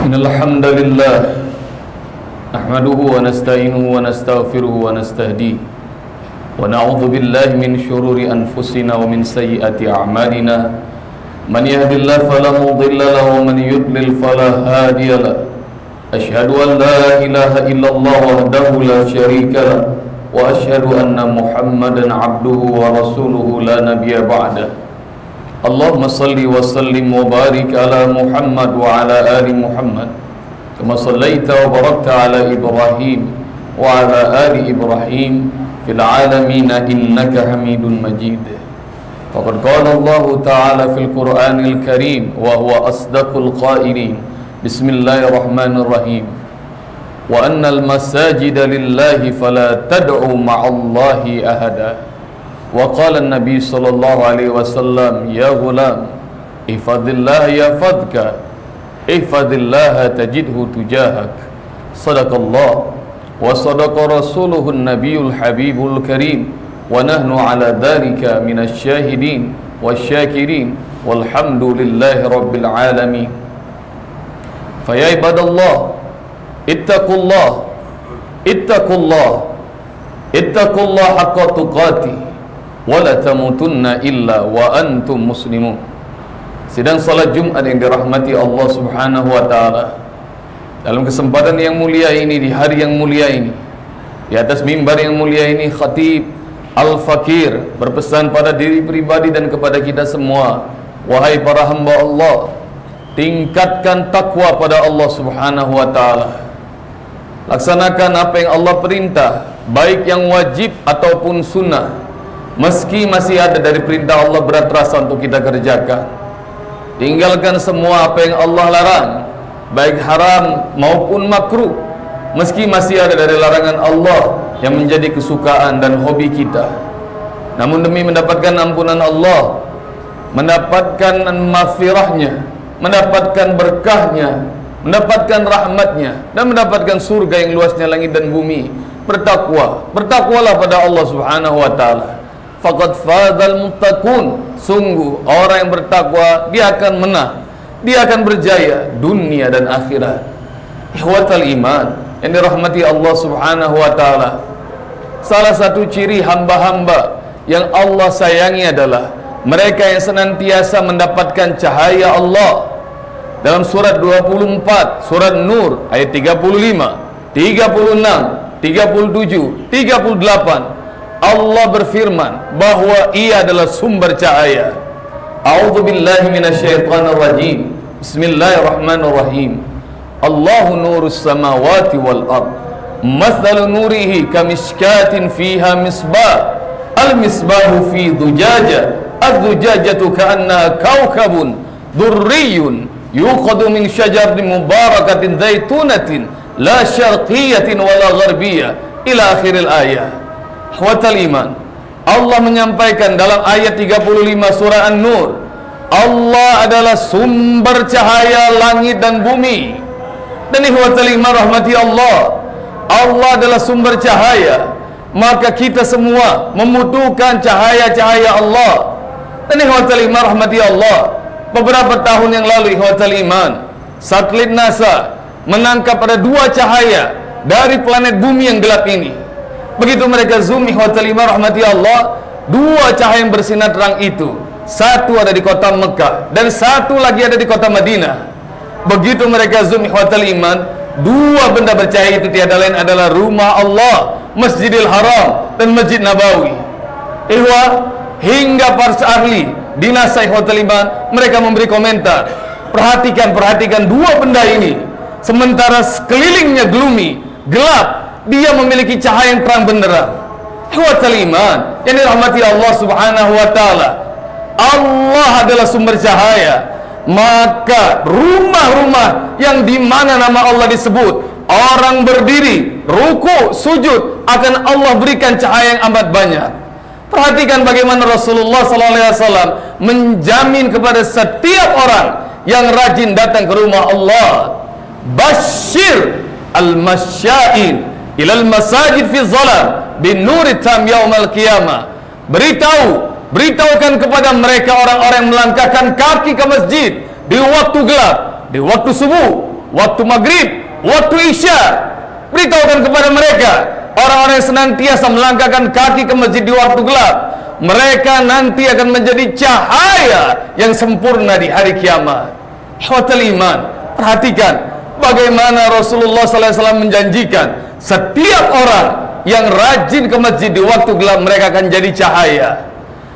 إن الحمد لله نحمده ونستعينه ونستغفره ونستهديه ونعوذ بالله من شرور أنفسنا ومن سيئات أعمالنا. من يهد الله فلا مضل له ومن يضلل فلا هادي له. أشهد أن لا إله إلا الله وحده لا شريك له وأشهد أن محمدا عبده ورسوله لا نبي بعده. اللهم صل وسلم وبارك على محمد وعلى آل محمد كما صليت وباركت على إبراهيم وعلى آل إبراهيم في العالمين إنك حميد مجيد. فقد قال الله تعالى في القرآن الكريم وهو أصدق القائلين بسم الله الرحمن الرحيم. وأن المساجد لله فلا تدعوا مع الله أحدا وقال النبي صلى الله عليه وسلم يا غلام احفظ الله يحفظك احفظ الله تجده تجاهك. صدق الله. وصدق رسوله النبي الحبيب الكريم. ونحن على ذلك من الشاهدين والشاكرين. والحمد لله رب العالمين. فيا عباد الله اتقوا الله اتقوا الله اتقوا الله حق تقاته. Wala tamutunna illa wa antum muslimun. Sidang salat Jumat yang dirahmati Allah Subhanahu wa taala Dalam kesempatan yang mulia ini di hari yang mulia ini di atas mimbar yang mulia ini khatib Al-Fakir berpesan pada diri pribadi dan kepada kita semua wahai para hamba Allah tingkatkan takwa pada Allah Subhanahu wa taala. Laksanakan apa yang Allah perintah baik yang wajib ataupun sunnah Meski masih ada dari perintah Allah berat rasa untuk kita kerjakan Tinggalkan semua apa yang Allah larang Baik haram maupun makruh. Meski masih ada dari larangan Allah Yang menjadi kesukaan dan hobi kita. Namun demi mendapatkan ampunan Allah Mendapatkan mafirahnya Mendapatkan berkahnya Mendapatkan rahmatnya Dan mendapatkan surga yang luasnya langit dan bumi Bertakwa. Bertakwalah pada Allah subhanahu wa ta'ala faqad fadzal muttaqun. Sungguh orang yang bertakwa dia akan menang. Dia akan berjaya dunia dan akhirat. Ihwatal iman yang dirahmati Allah Subhanahu wa taala. Salah satu ciri hamba-hamba yang Allah sayangi adalah mereka yang senantiasa mendapatkan cahaya Allah. Dalam surat 24 surat Nur ayat 35 36 37 38 Allah berfirman bahwa ia adalah sumber cahaya. A'udzu billahi minasyaitonir rajim. Bismillahirrahmanirrahim. Allahu nurus samawati wal ard. Mathalu nurihi kamishkatin fiha misbah. Al-misbahu fi dhujaja. Adh-dhujajatu ka'annaha kawkabun durriyun yuqadu min syajarin mubarakatin zaitunatin la syarqiyatin wala gharbiyah ila akhiril ayat. Khwatal iman. Allah menyampaikan dalam ayat 35 surah An-Nur Allah adalah sumber cahaya langit dan bumi. Dan ikhwatal iman rahmati Allah. Allah adalah sumber cahaya. Maka kita semua membutuhkan cahaya-cahaya Allah. Dan ikhwatal iman rahmati Allah. Beberapa tahun yang lalu ikhwatal iman. Satelit NASA menangkap ada dua cahaya dari planet bumi yang gelap ini Begitu mereka zoom ihwatal iman rahmati Allah, dua cahaya yang bersinar terang itu, satu ada di kota Mekah dan satu lagi ada di kota Madinah. Begitu mereka zoom ihwatal iman, dua benda bercahaya itu tiada lain adalah rumah Allah, Masjidil Haram dan Masjid Nabawi. Ihwa hingga para ahli dinas ihwatal iman mereka memberi komentar. Perhatikan, perhatikan dua benda ini. Sementara sekelilingnya gloomy, gelap, dia memiliki cahaya yang terang benderang. Huwatal iman yang dirahmati Allah Subhanahu wa taala. Allah adalah sumber cahaya. Maka rumah-rumah yang di mana nama Allah disebut, orang berdiri, ruku, sujud akan Allah berikan cahaya yang amat banyak. Perhatikan bagaimana Rasulullah SAW menjamin kepada setiap orang yang rajin datang ke rumah Allah. Bashir al-masyain ilal masajid fi zalam bin nuri tam yaumal qiyamah beritahu beritahukan kepada mereka orang-orang yang melangkahkan kaki ke masjid di waktu gelap di waktu subuh waktu maghrib, waktu isya. Beritahukan kepada mereka, orang-orang yang senantiasa melangkahkan kaki ke masjid di waktu gelap, mereka nanti akan menjadi cahaya yang sempurna di hari kiamat. Hotel iman, perhatikan bagaimana Rasulullah SAW menjanjikan setiap orang yang rajin ke masjid di waktu gelap mereka akan jadi cahaya.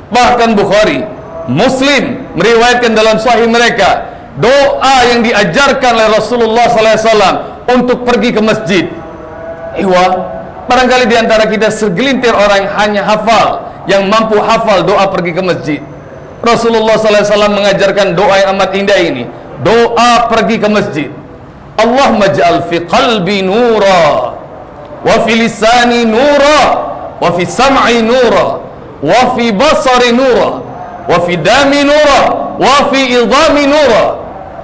Bahkan Bukhari, Muslim meriwayatkan dalam sahih mereka doa yang diajarkan oleh Rasulullah SAW untuk pergi ke masjid. Iwa, barangkali di antara kita segelintir orang yang hanya hafal, yang mampu hafal doa pergi ke masjid. Rasulullah SAW mengajarkan doa yang amat indah ini. Doa pergi ke masjid. Allah maj'al fi qalbi nura wa fi lisani nura wa fi sam'i nura wa fi basari nura wa fi dami nura wa fi idami nura.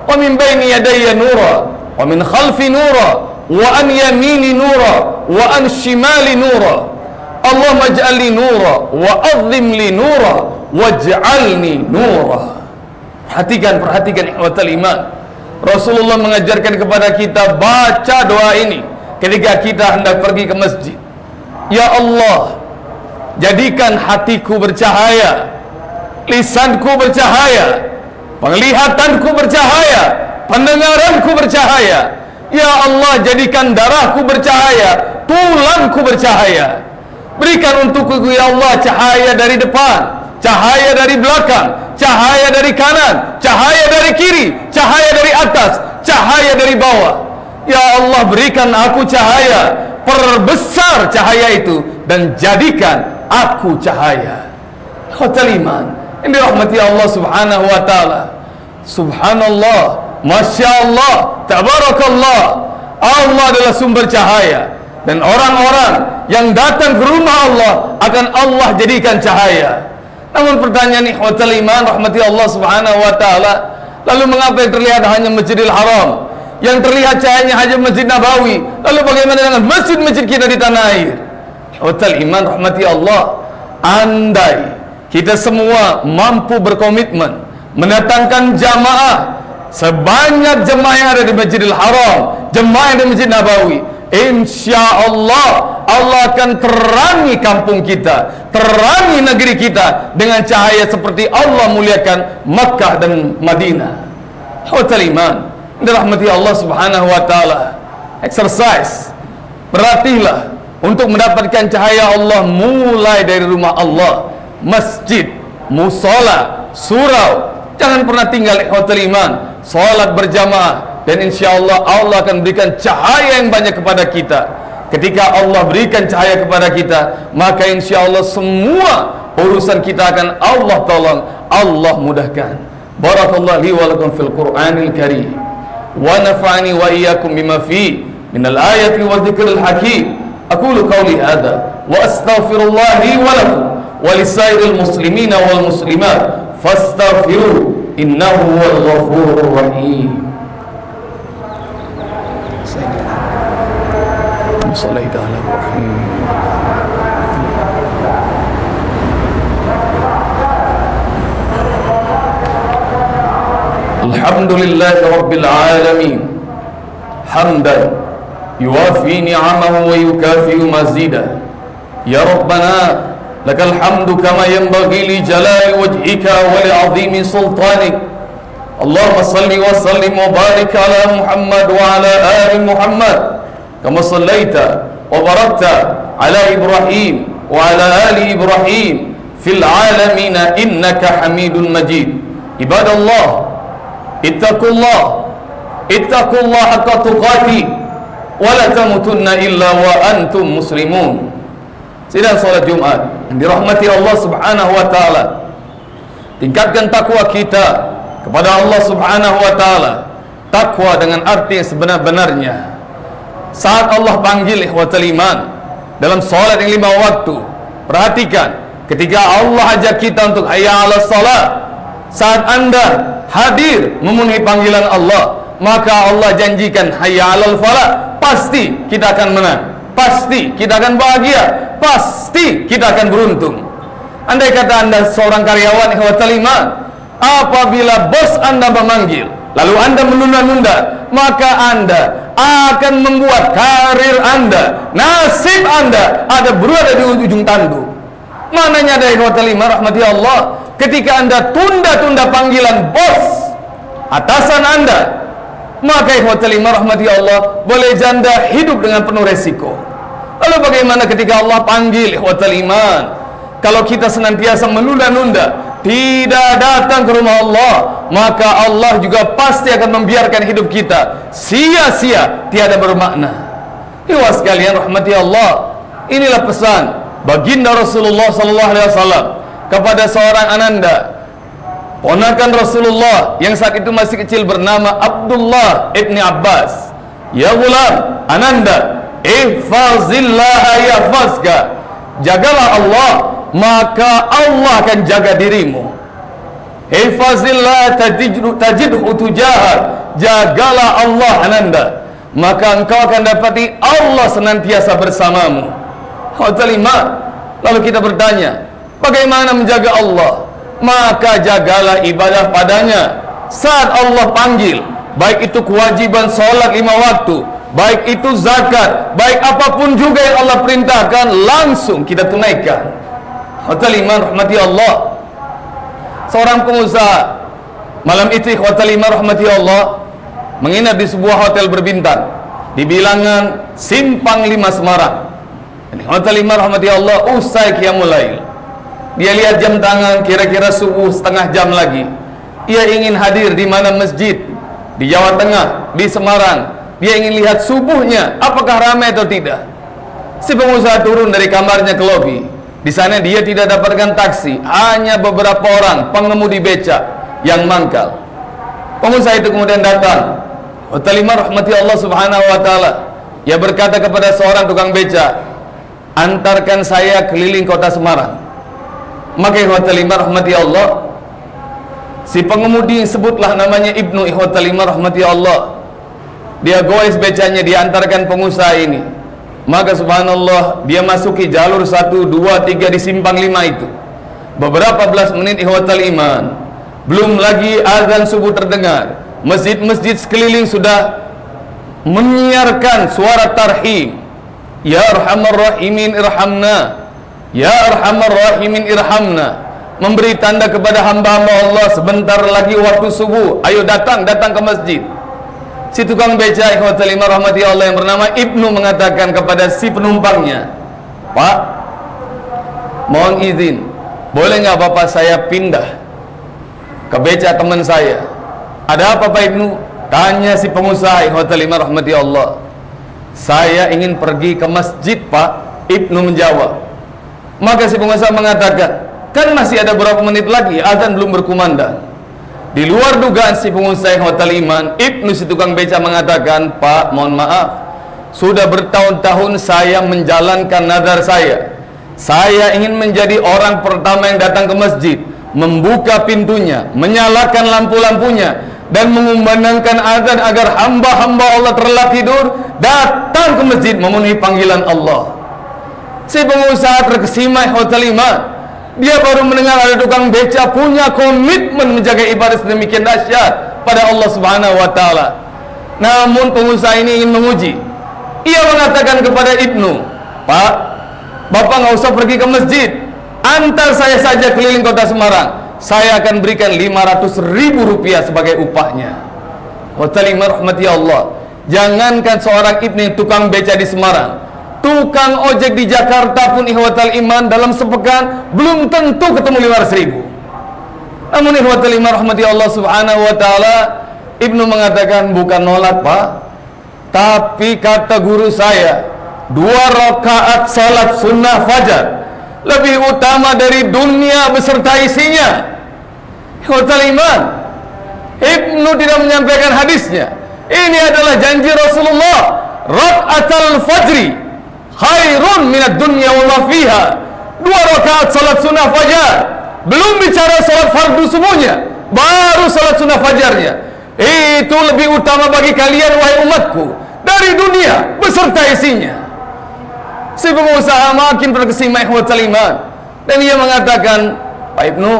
Wa min baini yadayya nura wa min khalfi nura wa an yamini nura wa an shimali nura. Allah maj'alni nura wa azim li nura waj'alni nura. Perhatikan perhatikan ikhwatal iman. Rasulullah mengajarkan kepada kita baca doa ini ketika kita hendak pergi ke masjid. Ya Allah, jadikan hatiku bercahaya, lisanku bercahaya, penglihatanku bercahaya, pendengaranku bercahaya. Ya Allah, jadikan darahku bercahaya, tulangku bercahaya. Berikan untukku ya Allah cahaya dari depan, cahaya dari belakang, cahaya dari kanan, cahaya dari kiri, cahaya dari atas, cahaya dari bawah. Ya Allah berikan aku cahaya, perbesar cahaya itu dan jadikan aku cahaya. Hotel iman. Ini rahmati Allah Subhanahu wa taala. Subhanallah, Masya Allah, Tabarakallah. Allah adalah sumber cahaya dan orang-orang yang datang ke rumah Allah akan Allah jadikan cahaya. Namun pertanyaan ikhwatal iman rahmati Allah Subhanahu wa taala, lalu mengapa yang terlihat hanya Masjidil Haram? Yang terlihat cahayanya hanya Masjid Nabawi. Lalu bagaimana dengan masjid-masjid kita di tanah air? Ikhwatal iman rahmati Allah, andai kita semua mampu berkomitmen mendatangkan jamaah sebanyak jemaah yang ada di Masjidil Haram, jemaah yang di Masjid Nabawi, Insya Allah Allah akan terangi kampung kita Terangi negeri kita Dengan cahaya seperti Allah muliakan Makkah dan Madinah Hotel iman Dirahmati Allah subhanahu wa ta'ala. Exercise. Berlatihlah Untuk mendapatkan cahaya Allah Mulai dari rumah Allah. Masjid Musola Surau. Jangan pernah tinggal hotel iman. Salat berjamaah. Dan insya Allah Allah akan berikan cahaya yang banyak kepada kita. Ketika Allah berikan cahaya kepada kita maka insya Allah semua urusan kita akan Allah tolong Allah mudahkan. Barakallahu li wa lakum fil qur'anil karim ونفعني وإياكم بما فيه من الآية والذكر الحكيم. أقول قولي هذا وأستغفر الله لي ولكم ولسائر المسلمين والمسلمات فاستغفروه إنه هو الغفور الرحيم. صليت على محمد. الحمد لله رب العالمين. حمدا يوافي نعمه ويكافئ مزيدا. يا ربنا لك الحمد كما ينبغي لجلال وجهك ولعظيم سلطانك. اللهم صل وسلم وبارك على محمد وعلى آل محمد. كما صليت وبركت على إبراهيم وعلى آل إبراهيم في العالمين إنك حميد مجيد. عباد الله ittaqullah ittaqullah haqqa tuqati wa la tamutunna illa wa antum muslimun. Sidang salat Jumat yang dirahmati Allah Subhanahu wa taala. Tingkatkan takwa kita kepada Allah Subhanahu wa taala. Takwa dengan arti sebenar-benarnya. Saat Allah panggil ikhwatul iman dalam solat yang lima waktu perhatikan ketika Allah ajak kita untuk hayya ala salat saat anda hadir memenuhi panggilan Allah maka Allah janjikan hayya ala falah pasti kita akan menang pasti kita akan bahagia pasti kita akan beruntung. Andai kata anda seorang karyawan ikhwatal iman apabila bos anda memanggil lalu anda menunda-nunda maka anda akan membuat karir anda nasib anda ada berada di ujung tanduk mananya dari lima rahmati Allah ketika anda tunda-tunda panggilan bos atasan anda maka lima rahmati Allah boleh janda hidup dengan penuh resiko. Lalu bagaimana ketika Allah panggil hotel iman? Kalau kita senantiasa menunda-nunda tidak datang ke rumah Allah maka Allah juga pasti akan membiarkan hidup kita sia-sia tiada bermakna. Iwa sekalian rahmati Allah inilah pesan baginda Rasulullah sallallahu alaihi wasallam kepada seorang ananda. Ponakan Rasulullah yang saat itu masih kecil bernama Abdullah ibni Abbas. Ya gulam ananda ihfazillah yahfazka jagalah Allah maka Allah akan jaga dirimu. Hifazillah tajidhu tajidhu tujahar jagalah Allah ananda. Maka engkau akan dapati Allah senantiasa bersamamu. Lalu kita bertanya bagaimana menjaga Allah? Maka jagalah ibadah padanya. Saat Allah panggil baik itu kewajiban sholat lima waktu baik itu zakat baik apa pun juga yang Allah perintahkan langsung kita tunaikan. Hotel Iman rahmati Allah. Seorang pengusaha Malam itu Hotel Iman rahmati Allah Menginap di sebuah hotel berbintang. Di bilangan Simpang Lima Semarang. Hotel Iman rahmati Allah Usai Qiyamul Dia lihat jam tangan kira-kira subuh setengah jam lagi Ia ingin hadir di mana masjid Di Jawa Tengah Di Semarang Dia ingin lihat subuhnya Apakah ramai atau tidak Si pengusaha turun dari kamarnya ke lobi di sana dia tidak dapatkan taksi, hanya beberapa orang pengemudi becak yang mangkal. Pengusaha itu kemudian datang. Watalimah rahmati Allah subhanahu wa ta'ala. Ia berkata kepada seorang tukang becak, antarkan saya keliling kota Semarang. Maka ihwatalimah rahmati Allah, si pengemudi sebutlah namanya Ibnu ihwatalimah rahmati Allah. Dia goes becanya, diantarkan pengusaha ini. Maka subhanallah dia masuki jalur 1, 2, 3 di simpang 5 itu. Beberapa belas menit ihwatal iman belum lagi azan subuh terdengar. Masjid-masjid sekeliling sudah menyiarkan suara tarhim. Ya arhamar rahimin irhamna ya arhamar rahimin irhamna memberi tanda kepada hamba-hamba Allah sebentar lagi waktu subuh ayo datang datang ke masjid Si tukang beca ikhwatul rahmati Allah yang bernama Ibnu mengatakan kepada si penumpangnya, Pak, mohon izin, boleh nggak bapak saya pindah ke beca teman saya? Ada apa Pak Ibnu? Tanya si pengusaha ikhwatul lima rahmati Allah. Saya ingin pergi ke masjid Pak. Ibnu menjawab. Maka si pengusaha mengatakan, kan masih ada beberapa menit lagi, azan belum berkumandang. Di luar dugaan si pengusaha hotel iman, Ibnu si tukang beca mengatakan, Pak, mohon maaf, sudah bertahun-tahun saya menjalankan nazar saya. Saya ingin menjadi orang pertama yang datang ke masjid, membuka pintunya, menyalakan lampu-lampunya, dan mengumandangkan azan agar hamba-hamba Allah terlelap tidur, datang ke masjid memenuhi panggilan Allah. Si pengusaha terkesima hotel iman, dia baru mendengar ada tukang beca punya komitmen menjaga ibadah sedemikian dahsyat pada Allah Subhanahu wa taala. Namun pengusaha ini ingin menguji. Ia mengatakan kepada Ibnu, "Pak, Bapak nggak usah pergi ke masjid. Antar saya saja keliling kota Semarang. Saya akan berikan 500 ribu rupiah sebagai upahnya." Hotel rahmati Allah. Jangankan seorang Ibnu tukang beca di Semarang, tukang ojek di Jakarta pun ihwatal iman dalam sepekan belum tentu ketemu 500 ribu. Namun ihwatal iman rahmati Allah subhanahu wa ta'ala Ibnu mengatakan bukan nolak pak. Tapi kata guru saya dua rakaat salat sunnah fajar lebih utama dari dunia beserta isinya. Ihwatal iman. Ibnu tidak menyampaikan hadisnya. Ini adalah janji Rasulullah rakaatul fajri khairun minat dunya wa fiha. Dua rakaat salat sunnah fajar. Belum bicara salat fardu semuanya baru salat sunnah fajarnya. Itu lebih utama bagi kalian wahai umatku dari dunia beserta isinya. Si pengusaha makin terkesima ikhwatal iman dan ia mengatakan Pak Ibnu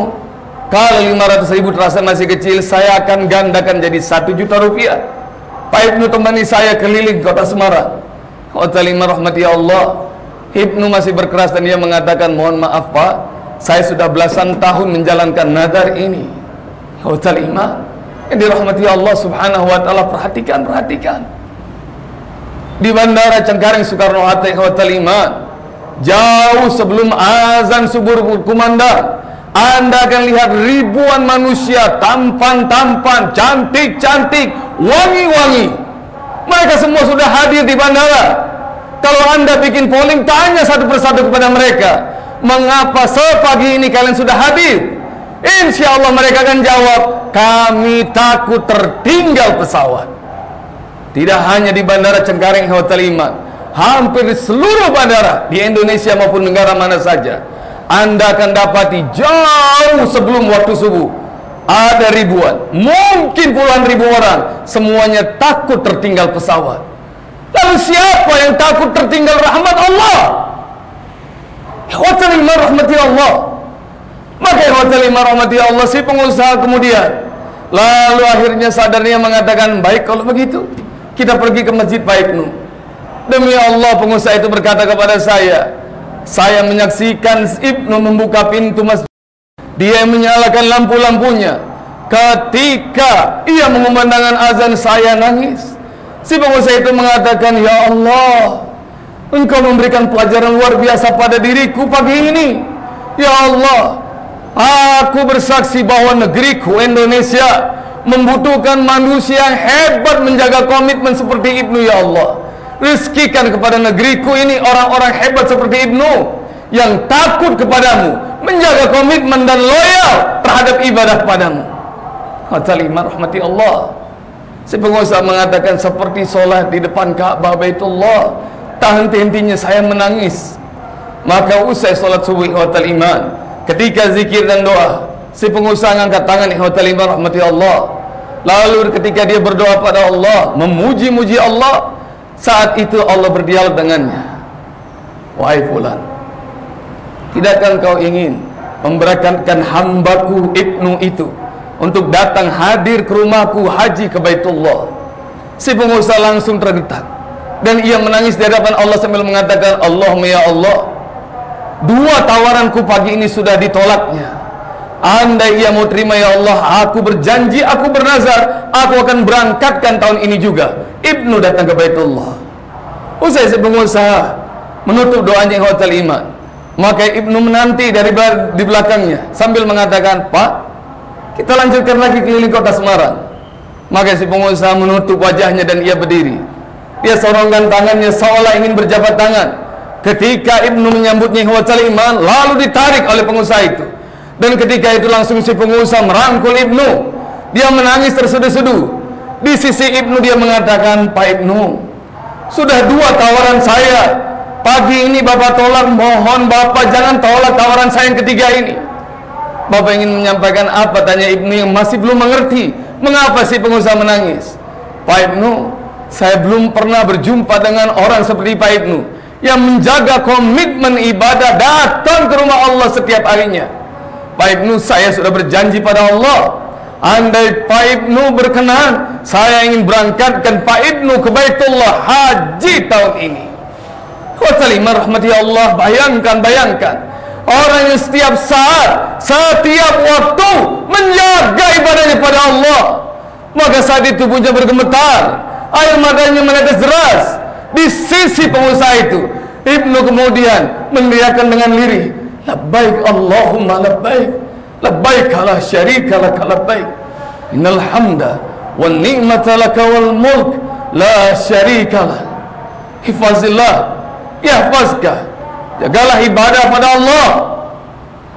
kalau 500 ribu terasa masih kecil saya akan gandakan jadi 1 juta rupiah. Pak Ibnu temani saya keliling kota Semarang. Hotel Iman rahmati Allah. Ibnu masih berkeras dan dia mengatakan, mohon maaf Pak, saya sudah belasan tahun menjalankan nadar ini. Hotel Iman. Yang dirahmati Allah subhanahu wa ta'ala, perhatikan, perhatikan. Di Bandara Cengkareng Soekarno-Hatta Hotel Iman. Jauh sebelum azan subuh kumandang anda akan lihat ribuan manusia tampan-tampan, cantik-cantik, wangi-wangi. Mereka semua sudah hadir di bandara. Kalau Anda bikin polling, tanya satu persatu kepada mereka, mengapa sepagi ini kalian sudah hadir? Insya Allah mereka akan jawab, kami takut tertinggal pesawat. Tidak hanya di Bandara Cengkareng Hotel Iman, hampir seluruh bandara di Indonesia maupun negara mana saja anda akan dapati jauh sebelum waktu subuh ada ribuan, mungkin puluhan ribu orang, semuanya takut tertinggal pesawat. Lalu siapa yang takut tertinggal rahmat Allah? Hotel lima rahmati Allah. Maka hotel lima rahmati Allah si pengusaha kemudian lalu akhirnya sadarnya mengatakan baik kalau begitu kita pergi ke masjid Pak Ibnu. Demi Allah pengusaha itu berkata kepada saya, saya menyaksikan Ibnu membuka pintu masjid. Dia menyalakan lampu-lampunya. Ketika ia mengumandangkan azan saya nangis. Si pengusaha itu mengatakan, Ya Allah, Engkau memberikan pelajaran luar biasa pada diriku pagi ini. Ya Allah, aku bersaksi bahwa negeriku Indonesia membutuhkan manusia yang hebat menjaga komitmen seperti Ibnu Ya Allah. Rizkikan kepada negeriku ini orang-orang hebat seperti Ibnu yang takut kepadamu, menjaga komitmen dan loyal terhadap ibadah padamu. Kata lima rahmati Allah. Si pengusaha mengatakan seperti solat di depan Ka'bah Baitullah, tak henti-hentinya saya menangis. Maka usai solat subuh hotel iman, ketika zikir dan doa, si pengusaha angkat tangan hotel iman rahmati Allah. Lalu ketika dia berdoa pada Allah, memuji-muji Allah, saat itu Allah berdialog dengannya. Wahai fulan, tidakkah kau ingin memberangkatkan hambaku Ibnu itu untuk datang hadir ke rumahku haji ke Baitullah? Si pengusaha langsung tergetar dan ia menangis di hadapan Allah sambil mengatakan, "Allahumma ya Allah, dua tawaranku pagi ini sudah ditolaknya." Andai ia mau terima ya Allah Aku berjanji, aku bernazar Aku akan berangkatkan tahun ini juga Ibnu datang ke Baitullah Usai si pengusaha Menutup doanya hotel iman Maka Ibnu menanti dari di belakangnya Sambil mengatakan Pak Kita lanjutkan lagi keliling kota Semarang Maka si pengusaha menutup wajahnya dan ia berdiri Dia sorongkan tangannya seolah ingin berjabat tangan Ketika Ibnu menyambutnya hotel iman Lalu ditarik oleh pengusaha itu dan ketika itu langsung si pengusaha merangkul Ibnu. Dia menangis terseduh-seduh. Di sisi Ibnu dia mengatakan, Pak Ibnu, sudah dua tawaran saya. Pagi ini Bapak tolak, mohon Bapak jangan tolak tawaran saya yang ketiga ini. Bapak ingin menyampaikan apa? Tanya Ibnu yang masih belum mengerti. Mengapa si pengusaha menangis? Pak Ibnu, saya belum pernah berjumpa dengan orang seperti Pak Ibnu yang menjaga komitmen ibadah datang ke rumah Allah setiap harinya Pak Ibnu saya sudah berjanji pada Allah Andai Pak Ibnu berkenan Saya ingin berangkatkan Pak Ibnu ke Baitullah Haji tahun ini Watalimah rahmati Allah Bayangkan, bayangkan. Orang yang setiap saat Setiap waktu Menjaga ibadahnya pada Allah. Maka saat itu tubuhnya bergemetar. Air matanya menetes deras. Di sisi pengusaha itu Ibnu kemudian meneriakan dengan lirih labbaik Allahumma labbaik. Labbaik la syarika lak labbaik. Innal hamda wan ni'mata lak wal mulk la syarika lak hifazillah yahfazka jagalah ibadah pada Allah.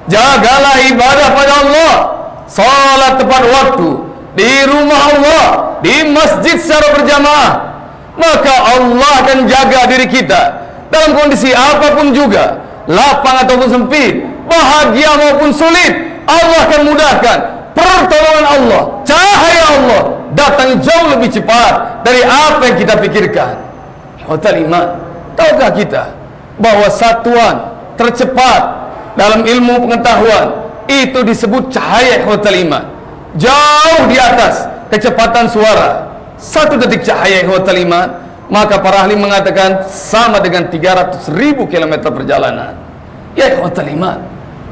Jagalah ibadah pada Allah. Salat tepat waktu. Di rumah Allah. Di masjid secara berjamaah. Maka Allah akan jaga diri kita. Dalam kondisi apapun juga. Lapang ataupun sempit, bahagia maupun sulit, Allah akan mudahkan. Pertolongan Allah, cahaya Allah. Datang jauh lebih cepat dari apa yang kita pikirkan. Hotel iman, tahukah kita bahwa satuan tercepat dalam ilmu pengetahuan itu disebut cahaya hotel iman. Jauh di atas kecepatan suara. satu detik cahaya ikhwatal iman maka para ahli mengatakan sama dengan 300 ribu kilometer perjalanan ya ikhwatal iman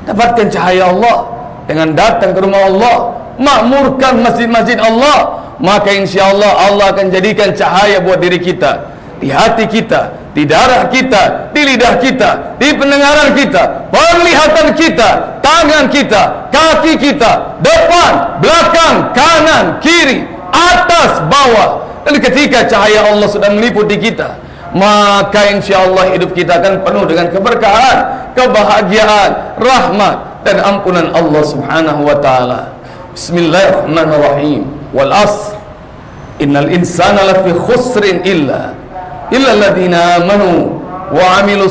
dapatkan cahaya Allah dengan datang ke rumah Allah makmurkan masjid-masjid Allah maka insya Allah Allah akan jadikan cahaya buat diri kita di hati kita, di darah kita, di lidah kita, di pendengaran kita, penglihatan kita, tangan kita, kaki kita, depan, belakang, kanan, kiri, atas, bawah. Dan ketika cahaya Allah sudah meliputi kita, maka insya Allah hidup kita akan penuh dengan keberkahan, kebahagiaan, rahmat dan ampunan Allah Subhanahu wa taala. Bismillahirrahmanirrahim. Wal asr. Innal insana lafi khusrin illa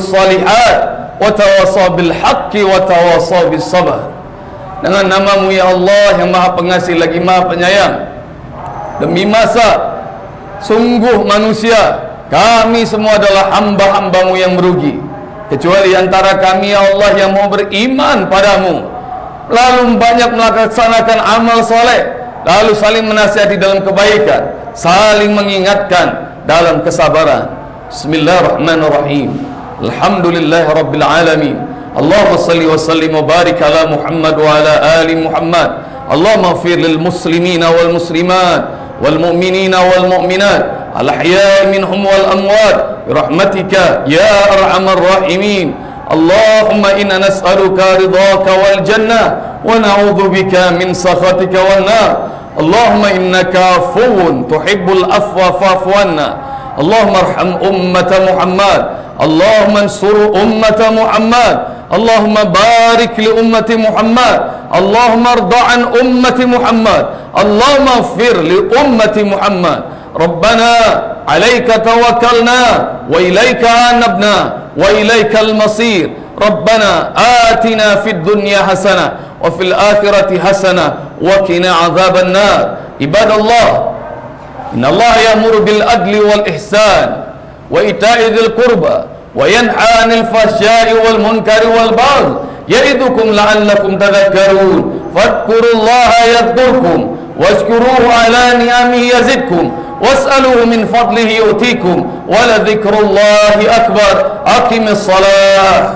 salihat wa tawasaw bil haqqi wa tawasaw bis sabr. Dengan namamu ya Allah yang Maha Pengasih lagi Maha Penyayang. Demi masa sungguh manusia kami semua adalah hamba-hambamu yang merugi. Kecuali antara kami ya Allah yang mau beriman padamu. Lalu banyak melaksanakan amal soleh. Lalu saling menasihati dalam kebaikan. Saling mengingatkan dalam kesabaran Bismillahirrahmanirrahim Alhamdulillah Rabbil Alamin Allahumma salli wa sallim wa barik ala Muhammad wa ala ali Muhammad Allahumma fir lil muslimina wal muslimat wal mu'minina wal mu'minat al ahya'i minhum wal amwat rahmatika ya arhamar rahimin Allahumma inna nas'aluka ridhaka wal jannah wa na'udzu bika min sakhatika wan nar اللهم إنك عفو تحب العفو فاعف عنا. اللهم ارحم أمة محمد. اللهم انصر أمة محمد. اللهم بارك لأمة محمد. اللهم ارضى عن أمة محمد. اللهم اغفر لأمة محمد. ربنا عليك توكلنا وإليك أنبنا وإليك المصير. ربنا آتنا في الدنيا حسنة وفي الآخرة حسنة وقنا عذاب النار. عباد الله إن الله يأمر بالعدل والإحسان وإيتاء ذي القربى وينهى عن الفحشاء والمنكر والبغي يعظكم لعلكم تذكرون. فاذكروا الله يذكركم واشكروه على نعمه يزدكم واسألوه من فضله يؤتيكم ولذكر الله أكبر. أقم الصلاة.